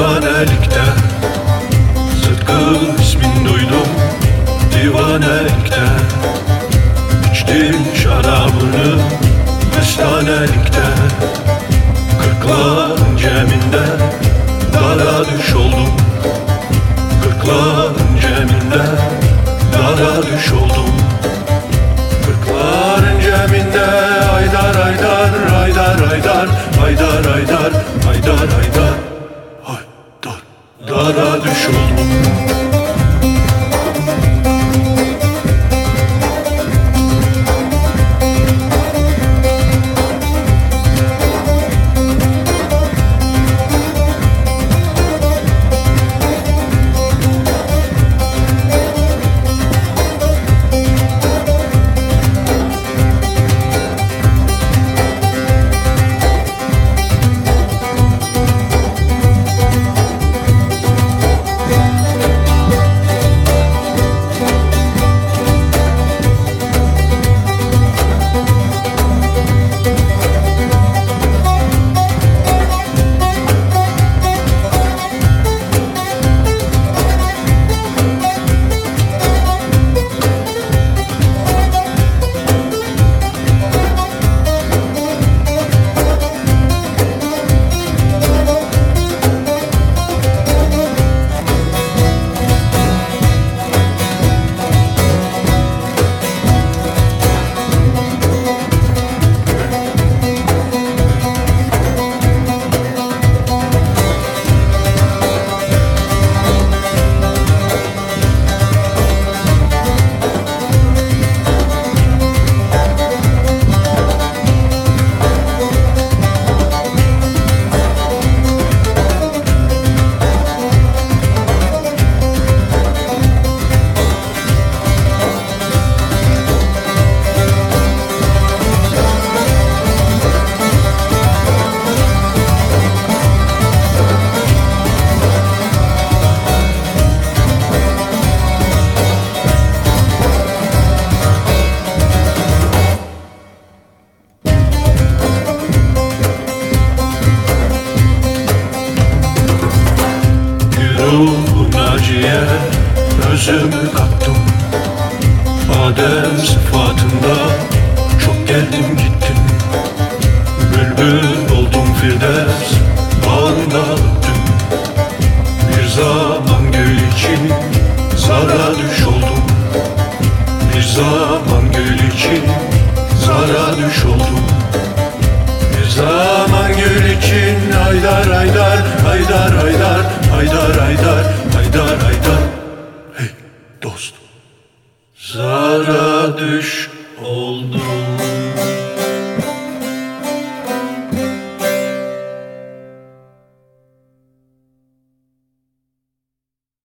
Divanelikte Sıtkı ismin duydum. Divanelikte İçtim şarabını. Mestanelikte Kırkların ceminde Dara düş oldum. Kırkların ceminde Dara düş oldum Dara düş oldum gözümü kattım. Adem sıfatında çok geldim gittim. Bülbül oldum Firdevs bağrında öptüm Bir zaman gül için zara düş oldum. Bir zaman gül için zara düş oldum. Bir zaman gül için haydar haydar haydar haydar haydar haydar Gemisch